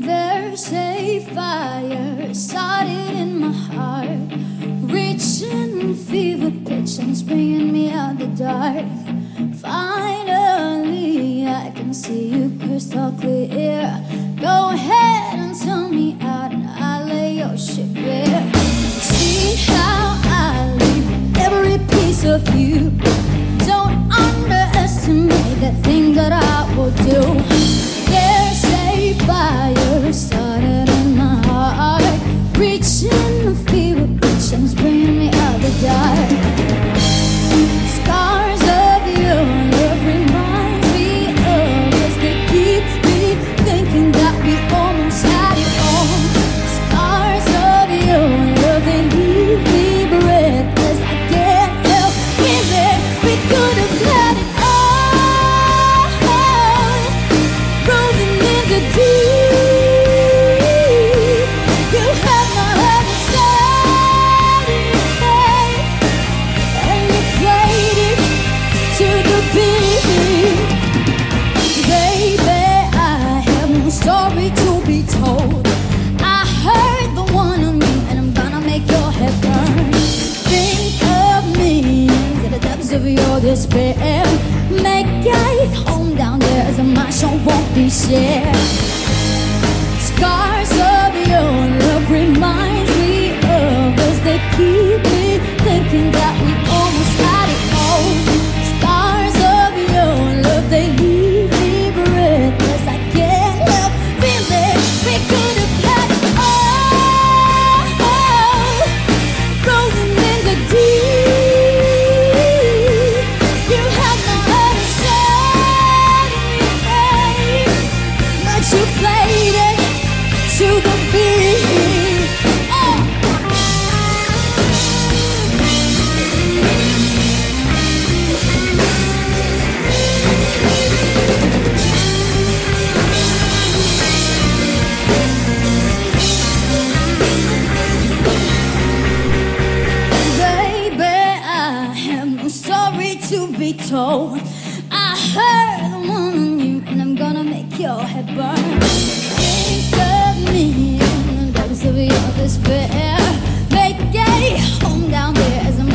There's a fire started in my heart, reaching fever pitch and springing me out the dark. Finally, I can see you crystal clear. despair Make it home down there as a man won't be shared. tiptoe. I heard the on you, and I'm gonna make your head burn. Think of me in the depths of your despair. Make a home down there as I'm